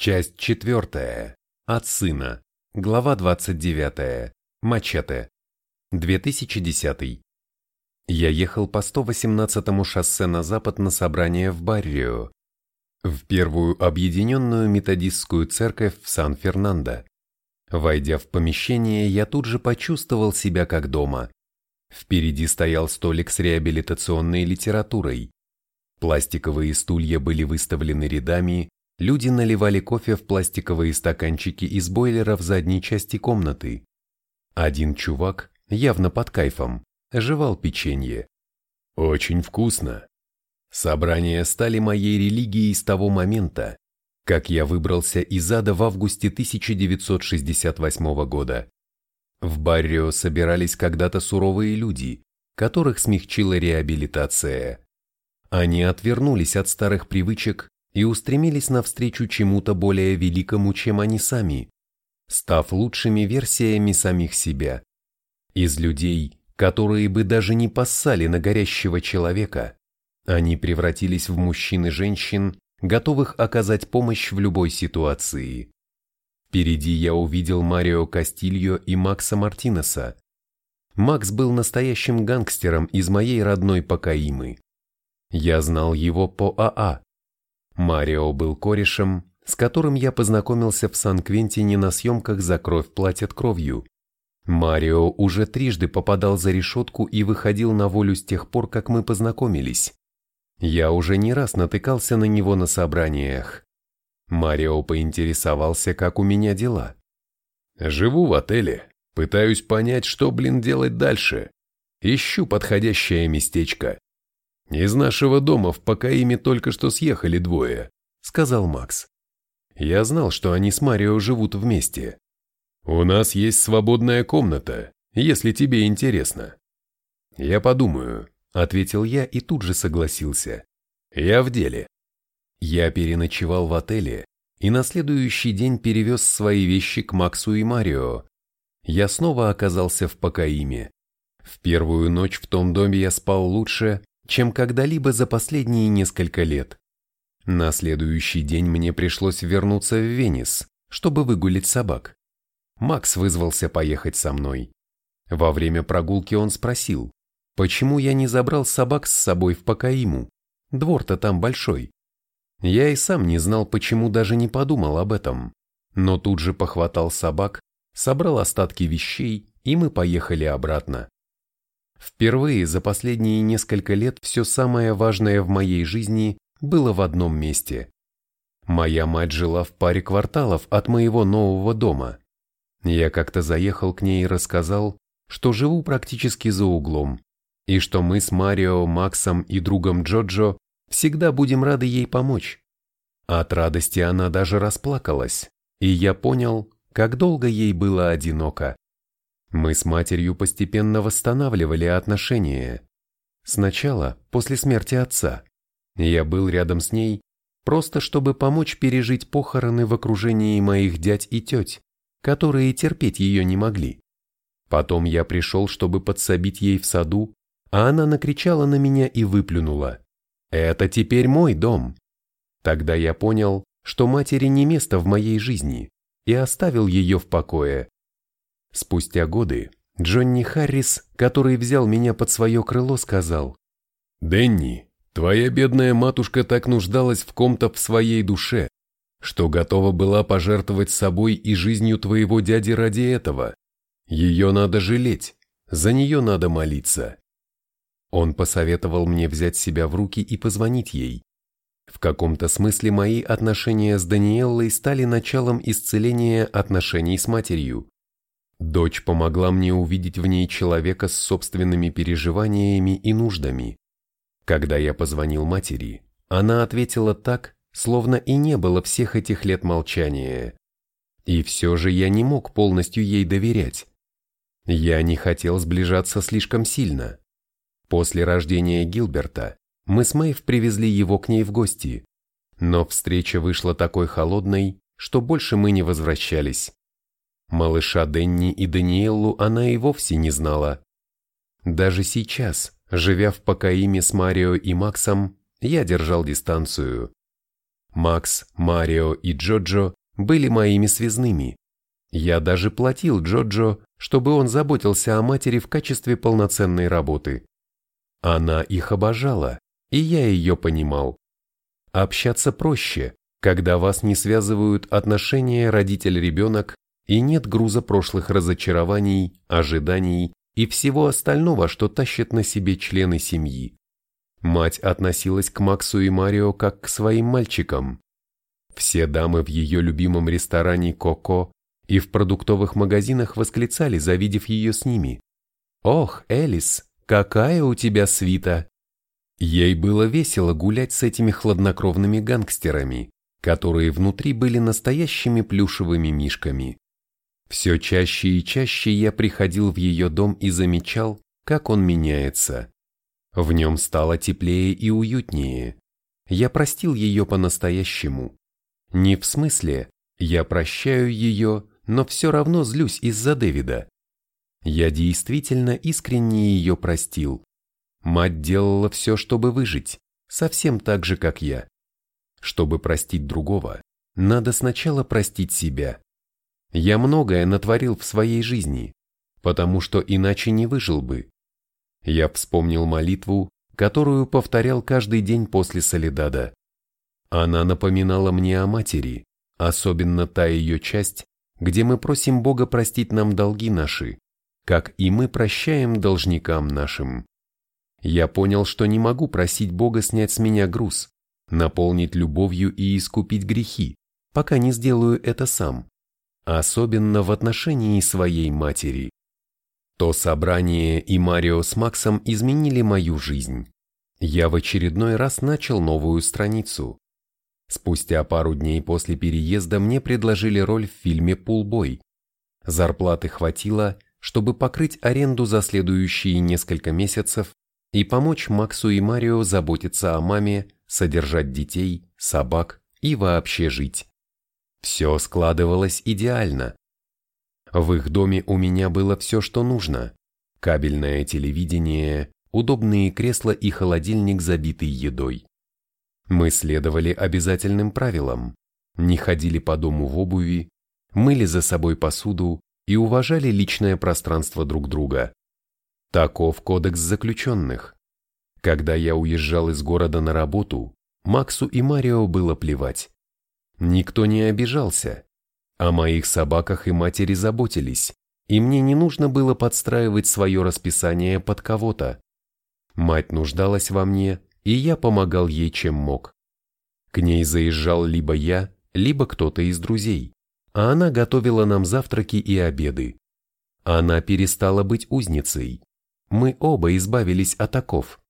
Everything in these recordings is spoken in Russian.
Часть четвертая. От сына. Глава 29. Мачете. 2010. Я ехал по 118-му шоссе на запад на собрание в Баррио, в первую объединенную методистскую церковь в Сан-Фернандо. Войдя в помещение, я тут же почувствовал себя как дома. Впереди стоял столик с реабилитационной литературой. Пластиковые стулья были выставлены рядами, Люди наливали кофе в пластиковые стаканчики из бойлера в задней части комнаты. Один чувак, явно под кайфом, жевал печенье. Очень вкусно. Собрания стали моей религией с того момента, как я выбрался из ада в августе 1968 года. В Баррио собирались когда-то суровые люди, которых смягчила реабилитация. Они отвернулись от старых привычек и устремились навстречу чему-то более великому, чем они сами, став лучшими версиями самих себя. Из людей, которые бы даже не поссали на горящего человека, они превратились в мужчин и женщин, готовых оказать помощь в любой ситуации. Впереди я увидел Марио Кастильо и Макса Мартинеса. Макс был настоящим гангстером из моей родной Покаимы. Я знал его по АА, Марио был корешем, с которым я познакомился в Сан-Квентине на съемках «За кровь платят кровью». Марио уже трижды попадал за решетку и выходил на волю с тех пор, как мы познакомились. Я уже не раз натыкался на него на собраниях. Марио поинтересовался, как у меня дела. «Живу в отеле. Пытаюсь понять, что, блин, делать дальше. Ищу подходящее местечко. «Из нашего дома в Покаиме только что съехали двое», — сказал Макс. «Я знал, что они с Марио живут вместе. У нас есть свободная комната, если тебе интересно». «Я подумаю», — ответил я и тут же согласился. «Я в деле». Я переночевал в отеле и на следующий день перевез свои вещи к Максу и Марио. Я снова оказался в Покаиме. В первую ночь в том доме я спал лучше, чем когда-либо за последние несколько лет. На следующий день мне пришлось вернуться в Венес, чтобы выгулить собак. Макс вызвался поехать со мной. Во время прогулки он спросил, почему я не забрал собак с собой в Покаиму, двор-то там большой. Я и сам не знал, почему даже не подумал об этом, но тут же похватал собак, собрал остатки вещей, и мы поехали обратно. Впервые за последние несколько лет все самое важное в моей жизни было в одном месте. Моя мать жила в паре кварталов от моего нового дома. Я как-то заехал к ней и рассказал, что живу практически за углом, и что мы с Марио, Максом и другом Джоджо всегда будем рады ей помочь. От радости она даже расплакалась, и я понял, как долго ей было одиноко. Мы с матерью постепенно восстанавливали отношения. Сначала, после смерти отца, я был рядом с ней, просто чтобы помочь пережить похороны в окружении моих дядь и теть, которые терпеть ее не могли. Потом я пришел, чтобы подсобить ей в саду, а она накричала на меня и выплюнула. «Это теперь мой дом!» Тогда я понял, что матери не место в моей жизни, и оставил ее в покое. Спустя годы Джонни Харрис, который взял меня под свое крыло, сказал, «Дэнни, твоя бедная матушка так нуждалась в ком-то в своей душе, что готова была пожертвовать собой и жизнью твоего дяди ради этого. Ее надо жалеть, за нее надо молиться». Он посоветовал мне взять себя в руки и позвонить ей. В каком-то смысле мои отношения с Даниэллой стали началом исцеления отношений с матерью. Дочь помогла мне увидеть в ней человека с собственными переживаниями и нуждами. Когда я позвонил матери, она ответила так, словно и не было всех этих лет молчания. И все же я не мог полностью ей доверять. Я не хотел сближаться слишком сильно. После рождения Гилберта мы с Мэйв привезли его к ней в гости, но встреча вышла такой холодной, что больше мы не возвращались. Малыша Денни и Даниэллу она и вовсе не знала. Даже сейчас, живя в Покаиме с Марио и Максом, я держал дистанцию. Макс, Марио и Джоджо были моими связными. Я даже платил Джоджо, чтобы он заботился о матери в качестве полноценной работы. Она их обожала, и я ее понимал. Общаться проще, когда вас не связывают отношения родитель-ребенок и нет груза прошлых разочарований, ожиданий и всего остального, что тащат на себе члены семьи. Мать относилась к Максу и Марио как к своим мальчикам. Все дамы в ее любимом ресторане «Коко» и в продуктовых магазинах восклицали, завидев ее с ними. «Ох, Элис, какая у тебя свита!» Ей было весело гулять с этими хладнокровными гангстерами, которые внутри были настоящими плюшевыми мишками. Все чаще и чаще я приходил в ее дом и замечал, как он меняется. В нем стало теплее и уютнее. Я простил ее по-настоящему. Не в смысле «я прощаю ее, но все равно злюсь из-за Дэвида». Я действительно искренне ее простил. Мать делала все, чтобы выжить, совсем так же, как я. Чтобы простить другого, надо сначала простить себя. Я многое натворил в своей жизни, потому что иначе не выжил бы. Я вспомнил молитву, которую повторял каждый день после Солидада. Она напоминала мне о матери, особенно та ее часть, где мы просим Бога простить нам долги наши, как и мы прощаем должникам нашим. Я понял, что не могу просить Бога снять с меня груз, наполнить любовью и искупить грехи, пока не сделаю это сам, особенно в отношении своей матери. То собрание и Марио с Максом изменили мою жизнь. Я в очередной раз начал новую страницу. Спустя пару дней после переезда мне предложили роль в фильме «Пулбой». Зарплаты хватило, чтобы покрыть аренду за следующие несколько месяцев и помочь Максу и Марио заботиться о маме, содержать детей, собак и вообще жить. Все складывалось идеально. В их доме у меня было все, что нужно. Кабельное телевидение, удобные кресла и холодильник, забитый едой. Мы следовали обязательным правилам, не ходили по дому в обуви, мыли за собой посуду и уважали личное пространство друг друга. Таков кодекс заключенных. Когда я уезжал из города на работу, Максу и Марио было плевать. Никто не обижался. О моих собаках и матери заботились, и мне не нужно было подстраивать свое расписание под кого-то. Мать нуждалась во мне, и я помогал ей чем мог. К ней заезжал либо я, либо кто-то из друзей, а она готовила нам завтраки и обеды. Она перестала быть узницей. Мы оба избавились от оков.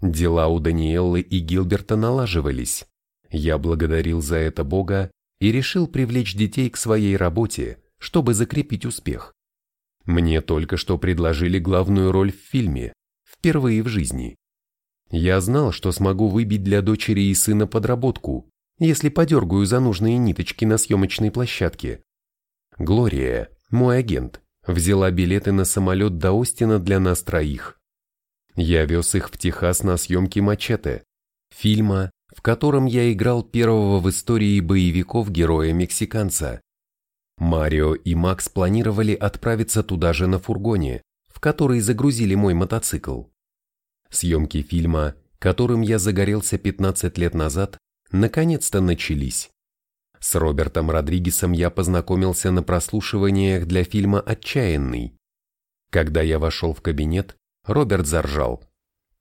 Дела у Даниэллы и Гилберта налаживались. Я благодарил за это Бога и решил привлечь детей к своей работе, чтобы закрепить успех. Мне только что предложили главную роль в фильме, впервые в жизни. Я знал, что смогу выбить для дочери и сына подработку, если подергаю за нужные ниточки на съемочной площадке. Глория, мой агент, взяла билеты на самолет до Остина для нас троих. Я вез их в Техас на съемки «Мачете», фильма, в котором я играл первого в истории боевиков героя-мексиканца. Марио и Макс планировали отправиться туда же на фургоне, в который загрузили мой мотоцикл. Съемки фильма, которым я загорелся 15 лет назад, наконец-то начались. С Робертом Родригесом я познакомился на прослушиваниях для фильма «Отчаянный». Когда я вошел в кабинет, Роберт заржал.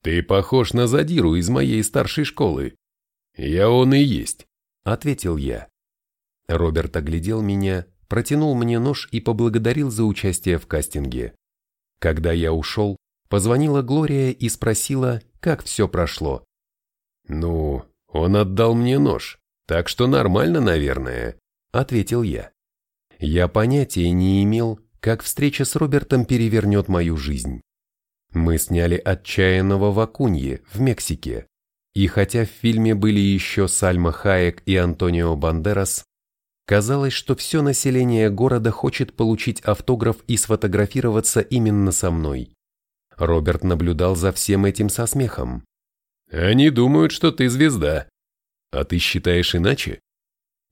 «Ты похож на задиру из моей старшей школы». «Я он и есть», — ответил я. Роберт оглядел меня, протянул мне нож и поблагодарил за участие в кастинге. Когда я ушел, позвонила Глория и спросила, как все прошло. «Ну, он отдал мне нож, так что нормально, наверное», — ответил я. Я понятия не имел, как встреча с Робертом перевернет мою жизнь. Мы сняли «Отчаянного в Акунье» в Мексике. И хотя в фильме были еще Сальма Хаек и Антонио Бандерас, казалось, что все население города хочет получить автограф и сфотографироваться именно со мной. Роберт наблюдал за всем этим со смехом. «Они думают, что ты звезда». А ты считаешь иначе?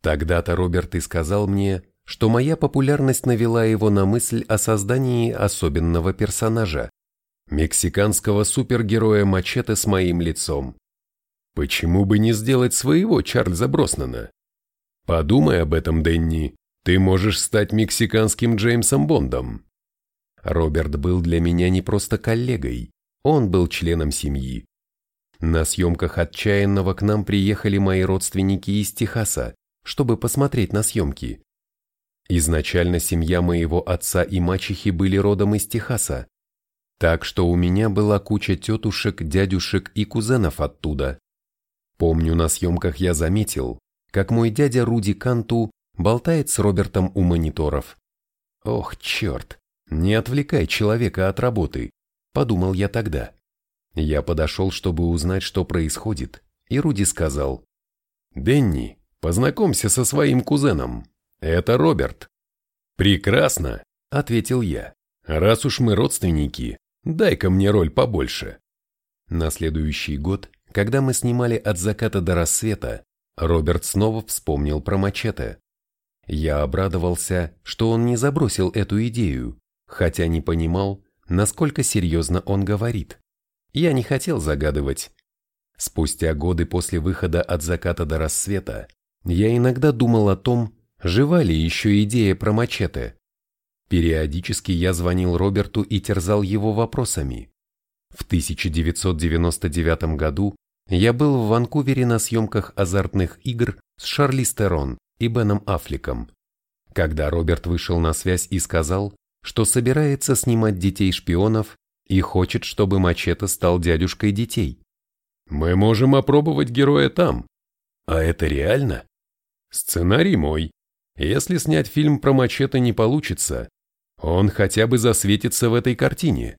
Тогда-то Роберт и сказал мне, что моя популярность навела его на мысль о создании особенного персонажа, мексиканского супергероя Мачете с моим лицом. Почему бы не сделать своего Чарльза Броснана? Подумай об этом, Дэнни, ты можешь стать мексиканским Джеймсом Бондом. Роберт был для меня не просто коллегой, он был членом семьи. На съемках «Отчаянного» к нам приехали мои родственники из Техаса, чтобы посмотреть на съемки. Изначально семья моего отца и мачехи были родом из Техаса, так что у меня была куча тетушек, дядюшек и кузенов оттуда. Помню, на съемках я заметил, как мой дядя Руди Канту болтает с Робертом у мониторов. Ох, черт, не отвлекай человека от работы, подумал я тогда. Я подошел, чтобы узнать, что происходит, и Руди сказал, «Денни, Познакомься со своим кузеном. Это Роберт. Прекрасно, ответил я. Раз уж мы родственники, дай-ка мне роль побольше. На следующий год, когда мы снимали от заката до рассвета, Роберт снова вспомнил про мачете. Я обрадовался, что он не забросил эту идею, хотя не понимал, насколько серьезно он говорит. Я не хотел загадывать. Спустя годы после выхода от заката до рассвета я иногда думал о том, жива ли еще идея про мачете. Периодически я звонил Роберту и терзал его вопросами. В 1999 году я был в Ванкувере на съемках азартных игр с Шарли Стерон и Беном Аффлеком. Когда Роберт вышел на связь и сказал, что собирается снимать детей-шпионов и хочет, чтобы Мачете стал дядюшкой детей. «Мы можем опробовать героя там». «А это реально?» Сценарий мой. Если снять фильм про Мачете не получится, он хотя бы засветится в этой картине.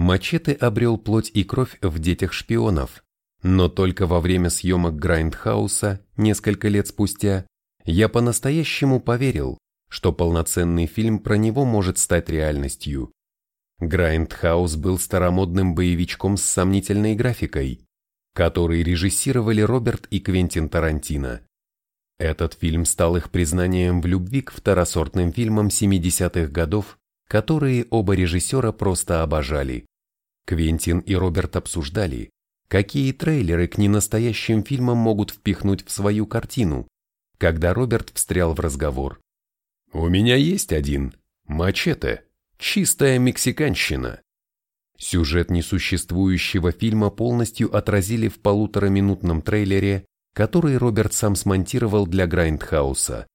Мачете обрел плоть и кровь в детях шпионов, но только во время съемок Грайндхауса, несколько лет спустя, я по-настоящему поверил, что полноценный фильм про него может стать реальностью. Грайндхаус был старомодным боевичком с сомнительной графикой, который режиссировали Роберт и Квентин Тарантино. Этот фильм стал их признанием в любви к второсортным фильмам 70-х годов, которые оба режиссера просто обожали. Квентин и Роберт обсуждали, какие трейлеры к ненастоящим фильмам могут впихнуть в свою картину, когда Роберт встрял в разговор. «У меня есть один. Мачете. Чистая мексиканщина». Сюжет несуществующего фильма полностью отразили в полутораминутном трейлере который Роберт сам смонтировал для Грайндхауса.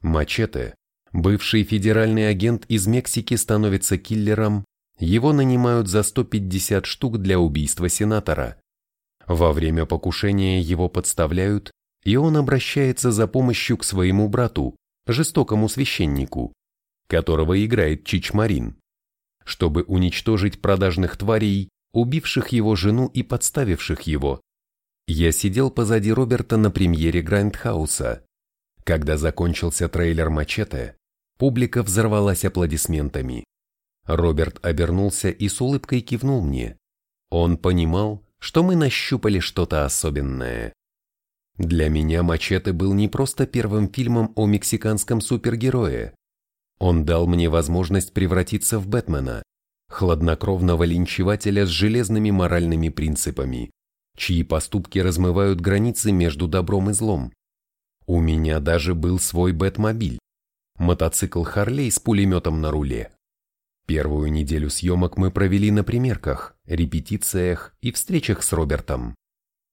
Мачете, бывший федеральный агент из Мексики, становится киллером, его нанимают за 150 штук для убийства сенатора. Во время покушения его подставляют, и он обращается за помощью к своему брату, жестокому священнику, которого играет Чичмарин, чтобы уничтожить продажных тварей, убивших его жену и подставивших его. Я сидел позади Роберта на премьере Грандхауса. Когда закончился трейлер «Мачете», публика взорвалась аплодисментами. Роберт обернулся и с улыбкой кивнул мне. Он понимал, что мы нащупали что-то особенное. Для меня «Мачете» был не просто первым фильмом о мексиканском супергерое. Он дал мне возможность превратиться в Бэтмена, хладнокровного линчевателя с железными моральными принципами чьи поступки размывают границы между добром и злом. У меня даже был свой Бэтмобиль, мотоцикл Харлей с пулеметом на руле. Первую неделю съемок мы провели на примерках, репетициях и встречах с Робертом.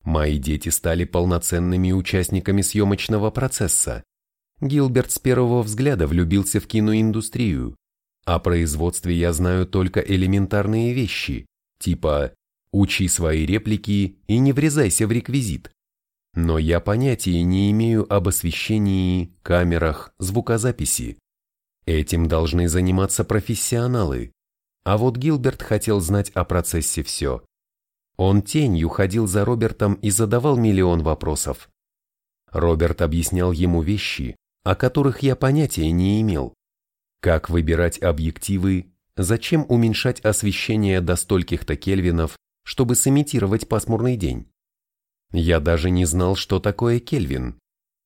Мои дети стали полноценными участниками съемочного процесса. Гилберт с первого взгляда влюбился в киноиндустрию. О производстве я знаю только элементарные вещи, типа Учи свои реплики и не врезайся в реквизит. Но я понятия не имею об освещении, камерах, звукозаписи. Этим должны заниматься профессионалы. А вот Гилберт хотел знать о процессе все. Он тенью ходил за Робертом и задавал миллион вопросов. Роберт объяснял ему вещи, о которых я понятия не имел. Как выбирать объективы, зачем уменьшать освещение до стольких-то кельвинов, чтобы сымитировать пасмурный день. Я даже не знал, что такое Кельвин.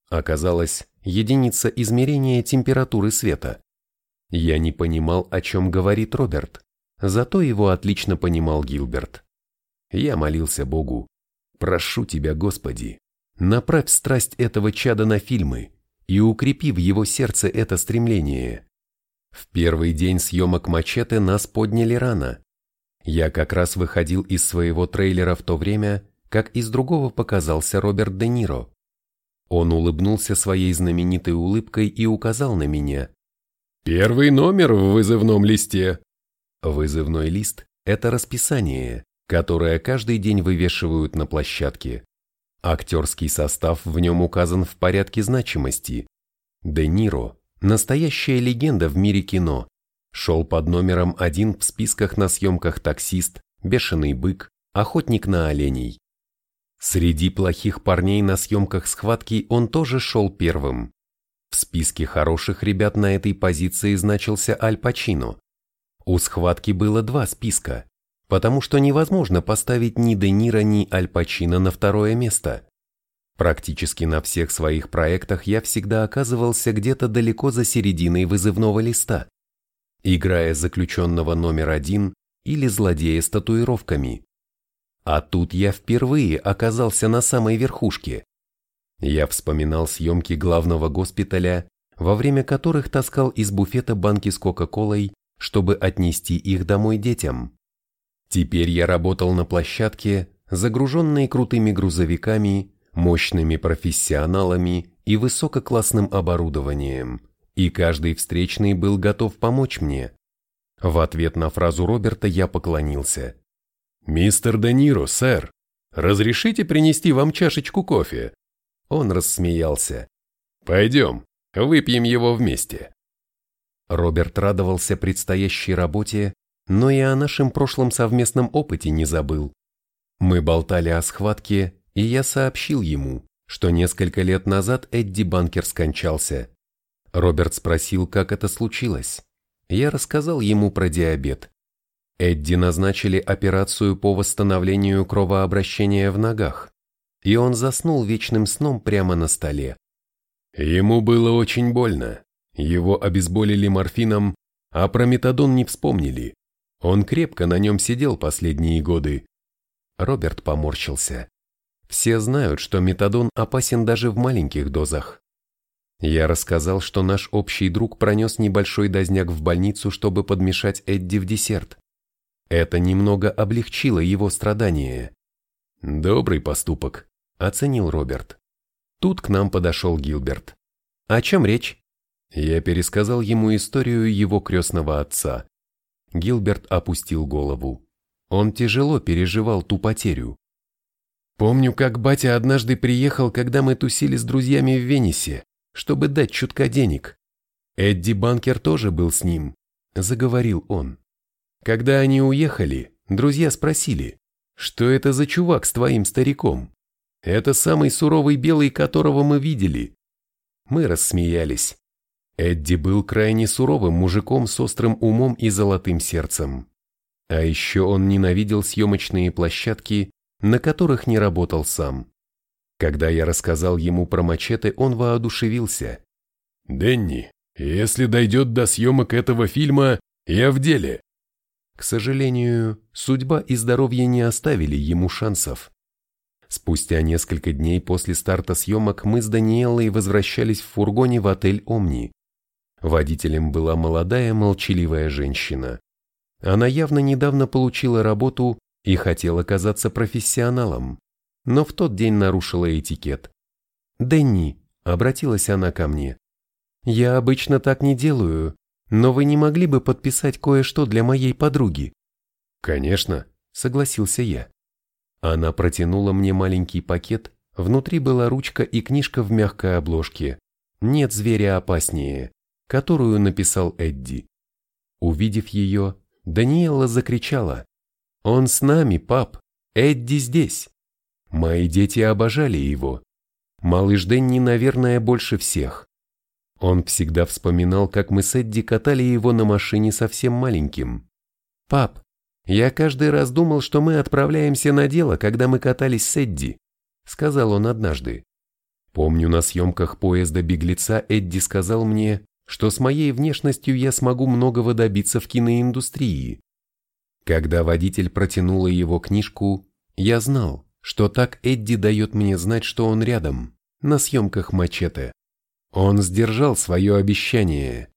Оказалось, единица измерения температуры света. Я не понимал, о чем говорит Роберт, зато его отлично понимал Гилберт. Я молился Богу. «Прошу тебя, Господи, направь страсть этого чада на фильмы и укрепи в его сердце это стремление». В первый день съемок «Мачете» нас подняли рано. Я как раз выходил из своего трейлера в то время, как из другого показался Роберт Де Ниро. Он улыбнулся своей знаменитой улыбкой и указал на меня. «Первый номер в вызывном листе». Вызывной лист – это расписание, которое каждый день вывешивают на площадке. Актерский состав в нем указан в порядке значимости. Де Ниро – настоящая легенда в мире кино. Шел под номером один в списках на съемках «Таксист», «Бешеный бык», «Охотник на оленей». Среди плохих парней на съемках схватки он тоже шел первым. В списке хороших ребят на этой позиции значился Аль Пачино. У схватки было два списка, потому что невозможно поставить ни Де Ниро, ни Аль Пачино на второе место. Практически на всех своих проектах я всегда оказывался где-то далеко за серединой вызывного листа, играя заключенного номер один или злодея с татуировками. А тут я впервые оказался на самой верхушке. Я вспоминал съемки главного госпиталя, во время которых таскал из буфета банки с Кока-Колой, чтобы отнести их домой детям. Теперь я работал на площадке, загруженной крутыми грузовиками, мощными профессионалами и высококлассным оборудованием, и каждый встречный был готов помочь мне. В ответ на фразу Роберта я поклонился. «Мистер Де Ниро, сэр, разрешите принести вам чашечку кофе?» Он рассмеялся. «Пойдем, выпьем его вместе». Роберт радовался предстоящей работе, но и о нашем прошлом совместном опыте не забыл. Мы болтали о схватке, и я сообщил ему, что несколько лет назад Эдди Банкер скончался. Роберт спросил, как это случилось. Я рассказал ему про диабет. Эдди назначили операцию по восстановлению кровообращения в ногах, и он заснул вечным сном прямо на столе. Ему было очень больно, его обезболили морфином, а про метадон не вспомнили. Он крепко на нем сидел последние годы. Роберт поморщился. Все знают, что метадон опасен даже в маленьких дозах. Я рассказал, что наш общий друг пронес небольшой дозняк в больницу, чтобы подмешать Эдди в десерт. Это немного облегчило его страдания. «Добрый поступок», — оценил Роберт. Тут к нам подошел Гилберт. «О чем речь?» Я пересказал ему историю его крестного отца. Гилберт опустил голову. Он тяжело переживал ту потерю. Помню, как батя однажды приехал, когда мы тусили с друзьями в Венесе, чтобы дать чутка денег. Эдди Банкер тоже был с ним, заговорил он. Когда они уехали, друзья спросили, что это за чувак с твоим стариком? Это самый суровый белый, которого мы видели. Мы рассмеялись. Эдди был крайне суровым мужиком с острым умом и золотым сердцем. А еще он ненавидел съемочные площадки, на которых не работал сам. Когда я рассказал ему про мачете, он воодушевился. «Дэнни, если дойдет до съемок этого фильма, я в деле. К сожалению, судьба и здоровье не оставили ему шансов. Спустя несколько дней после старта съемок мы с Даниэлой возвращались в фургоне в отель «Омни». Водителем была молодая молчаливая женщина. Она явно недавно получила работу и хотела казаться профессионалом, но в тот день нарушила этикет. «Дэнни», — обратилась она ко мне, — «я обычно так не делаю, но вы не могли бы подписать кое-что для моей подруги?» «Конечно», — согласился я. Она протянула мне маленький пакет, внутри была ручка и книжка в мягкой обложке «Нет зверя опаснее», которую написал Эдди. Увидев ее, Даниэла закричала «Он с нами, пап! Эдди здесь!» Мои дети обожали его. Малыш Дэнни, наверное, больше всех. Он всегда вспоминал, как мы с Эдди катали его на машине совсем маленьким. «Пап, я каждый раз думал, что мы отправляемся на дело, когда мы катались с Эдди. сказал он однажды. Помню, на съемках поезда «Беглеца» Эдди сказал мне, что с моей внешностью я смогу многого добиться в киноиндустрии. Когда водитель протянула его книжку, я знал, что так Эдди дает мне знать, что он рядом, на съемках «Мачете». Он сдержал свое обещание.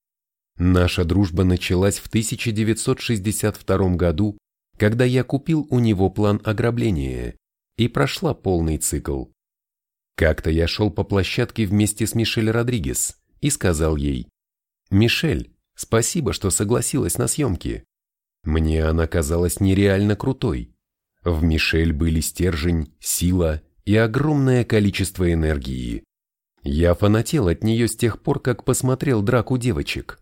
Наша дружба началась в 1962 году, когда я купил у него план ограбления, и прошла полный цикл. Как-то я шел по площадке вместе с Мишель Родригес и сказал ей, «Мишель, спасибо, что согласилась на съемки». Мне она казалась нереально крутой. В Мишель были стержень, сила и огромное количество энергии. Я фанател от нее с тех пор, как посмотрел драку девочек.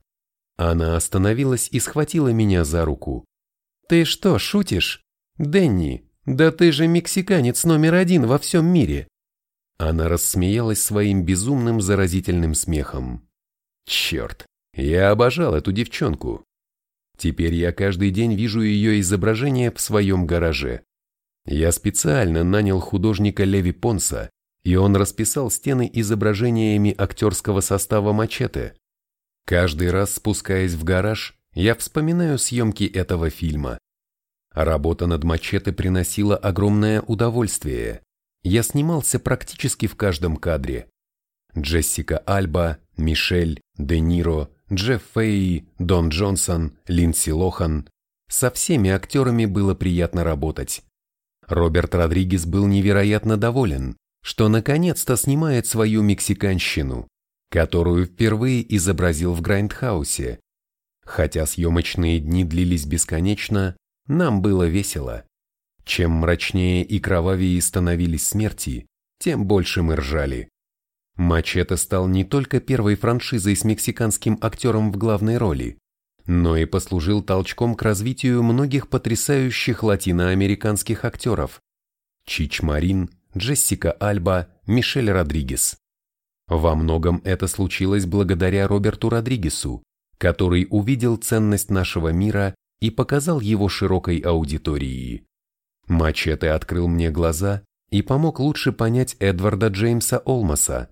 Она остановилась и схватила меня за руку. «Ты что, шутишь? Дэнни, да ты же мексиканец номер один во всем мире!» Она рассмеялась своим безумным заразительным смехом. Черт, я обожал эту девчонку. Теперь я каждый день вижу ее изображение в своем гараже. Я специально нанял художника Леви Понса, и он расписал стены изображениями актерского состава «Мачете». Каждый раз спускаясь в гараж, я вспоминаю съемки этого фильма. Работа над «Мачете» приносила огромное удовольствие я снимался практически в каждом кадре. Джессика Альба, Мишель, Де Ниро, Джефф Фейи, Дон Джонсон, Линдси Лохан. Со всеми актерами было приятно работать. Роберт Родригес был невероятно доволен, что наконец-то снимает свою мексиканщину, которую впервые изобразил в Грайндхаусе. Хотя съемочные дни длились бесконечно, нам было весело. Чем мрачнее и кровавее становились смерти, тем больше мы ржали. Мачете стал не только первой франшизой с мексиканским актером в главной роли, но и послужил толчком к развитию многих потрясающих латиноамериканских актеров. Чич Марин, Джессика Альба, Мишель Родригес. Во многом это случилось благодаря Роберту Родригесу, который увидел ценность нашего мира и показал его широкой аудитории. Мачете открыл мне глаза и помог лучше понять Эдварда Джеймса Олмаса.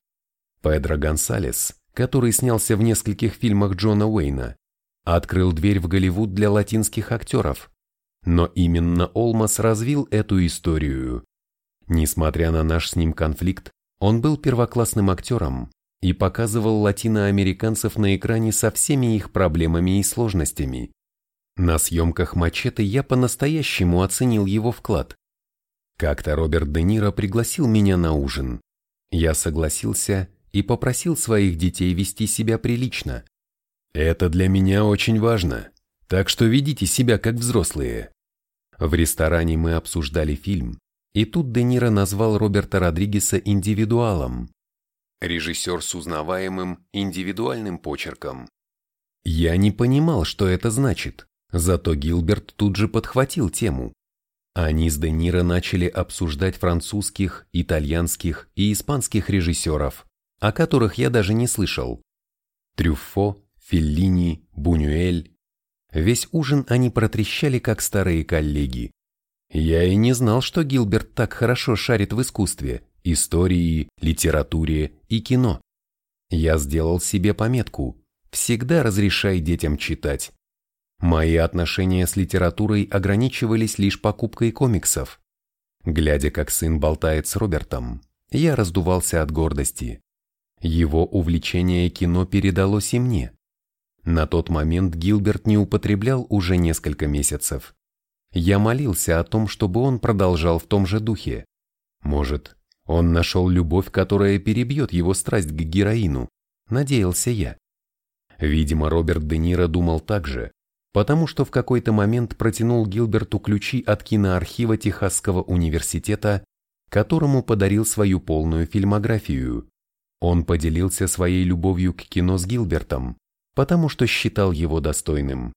Педро Гонсалес, который снялся в нескольких фильмах Джона Уэйна, открыл дверь в Голливуд для латинских актеров. Но именно Олмас развил эту историю. Несмотря на наш с ним конфликт, он был первоклассным актером и показывал латиноамериканцев на экране со всеми их проблемами и сложностями. На съемках «Мачете» я по-настоящему оценил его вклад. Как-то Роберт Де Ниро пригласил меня на ужин. Я согласился и попросил своих детей вести себя прилично. Это для меня очень важно, так что ведите себя как взрослые. В ресторане мы обсуждали фильм, и тут Де Ниро назвал Роберта Родригеса индивидуалом. Режиссер с узнаваемым индивидуальным почерком. Я не понимал, что это значит. Зато Гилберт тут же подхватил тему. Они с Де Ниро начали обсуждать французских, итальянских и испанских режиссеров, о которых я даже не слышал. Трюффо, Феллини, Бунюэль. Весь ужин они протрещали, как старые коллеги. Я и не знал, что Гилберт так хорошо шарит в искусстве, истории, литературе и кино. Я сделал себе пометку «Всегда разрешай детям читать». Мои отношения с литературой ограничивались лишь покупкой комиксов. Глядя, как сын болтает с Робертом, я раздувался от гордости. Его увлечение кино передалось и мне. На тот момент Гилберт не употреблял уже несколько месяцев. Я молился о том, чтобы он продолжал в том же духе. Может, он нашел любовь, которая перебьет его страсть к героину, надеялся я. Видимо, Роберт Де Ниро думал так же, потому что в какой-то момент протянул Гилберту ключи от киноархива Техасского университета, которому подарил свою полную фильмографию. Он поделился своей любовью к кино с Гилбертом, потому что считал его достойным.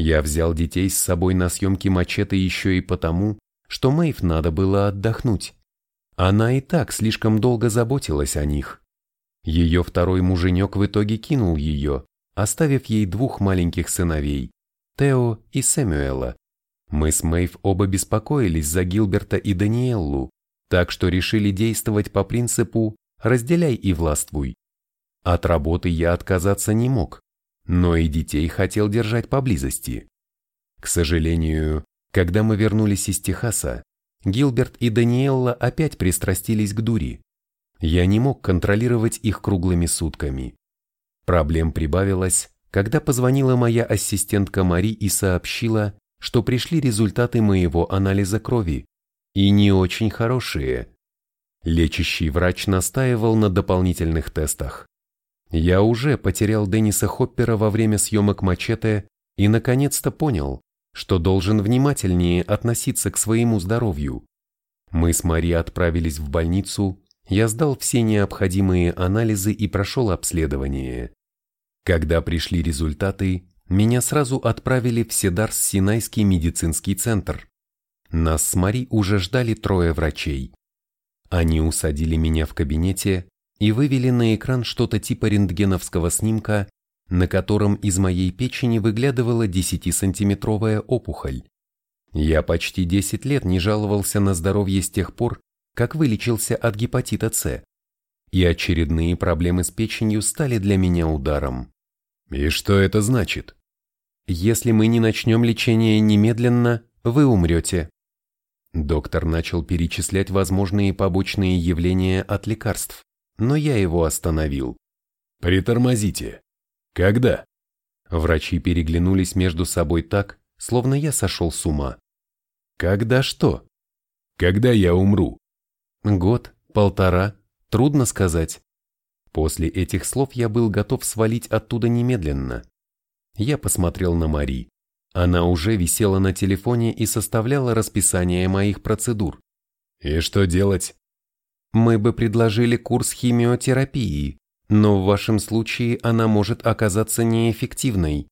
Я взял детей с собой на съемки «Мачете» еще и потому, что Мэйв надо было отдохнуть. Она и так слишком долго заботилась о них. Ее второй муженек в итоге кинул ее, оставив ей двух маленьких сыновей, Тео и Сэмюэла. Мы с Мэйв оба беспокоились за Гилберта и Даниэллу, так что решили действовать по принципу «разделяй и властвуй». От работы я отказаться не мог, но и детей хотел держать поблизости. К сожалению, когда мы вернулись из Техаса, Гилберт и Даниэлла опять пристрастились к дури. Я не мог контролировать их круглыми сутками. Проблем прибавилось, когда позвонила моя ассистентка Мари и сообщила, что пришли результаты моего анализа крови, и не очень хорошие. Лечащий врач настаивал на дополнительных тестах. Я уже потерял Денниса Хоппера во время съемок «Мачете» и наконец-то понял, что должен внимательнее относиться к своему здоровью. Мы с Мари отправились в больницу, я сдал все необходимые анализы и прошел обследование. Когда пришли результаты, меня сразу отправили в Седарс-Синайский медицинский центр. Нас с Мари уже ждали трое врачей. Они усадили меня в кабинете и вывели на экран что-то типа рентгеновского снимка, на котором из моей печени выглядывала 10-сантиметровая опухоль. Я почти 10 лет не жаловался на здоровье с тех пор, как вылечился от гепатита С. И очередные проблемы с печенью стали для меня ударом. И что это значит? Если мы не начнем лечение немедленно, вы умрете. Доктор начал перечислять возможные побочные явления от лекарств, но я его остановил. Притормозите. Когда? Врачи переглянулись между собой так, словно я сошел с ума. Когда что? Когда я умру? Год, полтора, трудно сказать. После этих слов я был готов свалить оттуда немедленно. Я посмотрел на Мари. Она уже висела на телефоне и составляла расписание моих процедур. И что делать? Мы бы предложили курс химиотерапии, но в вашем случае она может оказаться неэффективной.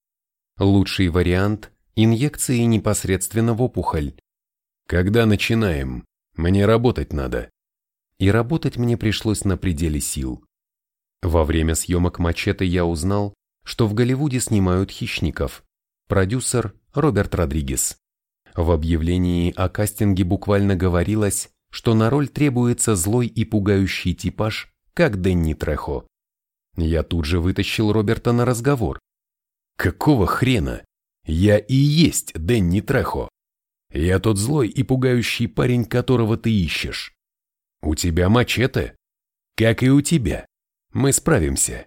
Лучший вариант – инъекции непосредственно в опухоль. Когда начинаем? Мне работать надо. И работать мне пришлось на пределе сил. Во время съемок «Мачете» я узнал, что в Голливуде снимают хищников. Продюсер Роберт Родригес. В объявлении о кастинге буквально говорилось, что на роль требуется злой и пугающий типаж, как Дэнни Трехо. Я тут же вытащил Роберта на разговор. «Какого хрена? Я и есть Дэнни Трехо. Я тот злой и пугающий парень, которого ты ищешь. У тебя мачете? Как и у тебя. Мы справимся.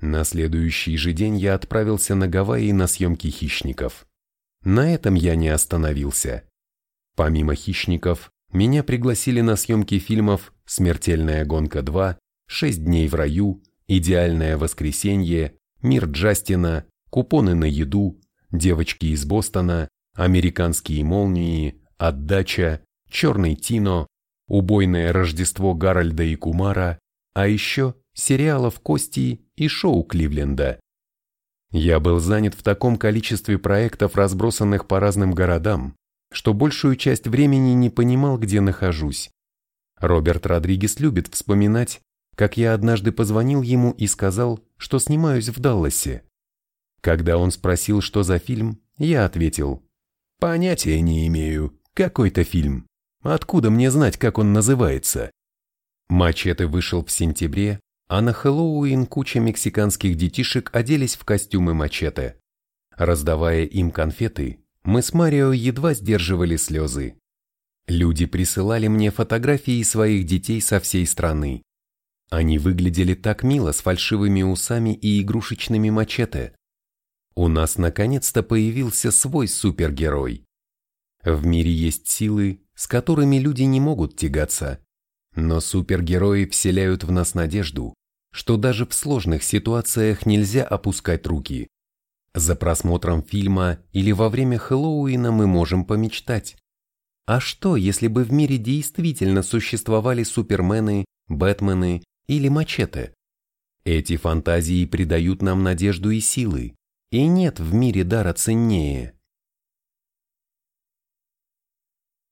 На следующий же день я отправился на Гавайи на съемки «Хищников». На этом я не остановился. Помимо «Хищников», меня пригласили на съемки фильмов «Смертельная гонка 2», «Шесть дней в раю», «Идеальное воскресенье», «Мир Джастина», «Купоны на еду», «Девочки из Бостона», «Американские молнии», «Отдача», «Черный Тино», «Убойное Рождество Гарольда и Кумара», а еще сериалов Кости и шоу Кливленда. Я был занят в таком количестве проектов, разбросанных по разным городам, что большую часть времени не понимал, где нахожусь. Роберт Родригес любит вспоминать, как я однажды позвонил ему и сказал, что снимаюсь в Далласе. Когда он спросил, что за фильм, я ответил, «Понятия не имею, какой-то фильм. Откуда мне знать, как он называется?» Мачете вышел в сентябре, а на Хэллоуин куча мексиканских детишек оделись в костюмы мачете. Раздавая им конфеты, мы с Марио едва сдерживали слезы. Люди присылали мне фотографии своих детей со всей страны. Они выглядели так мило с фальшивыми усами и игрушечными мачете. У нас наконец-то появился свой супергерой. В мире есть силы, с которыми люди не могут тягаться. Но супергерои вселяют в нас надежду, что даже в сложных ситуациях нельзя опускать руки. За просмотром фильма или во время Хэллоуина мы можем помечтать. А что, если бы в мире действительно существовали супермены, бэтмены или мачете? Эти фантазии придают нам надежду и силы, и нет в мире дара ценнее.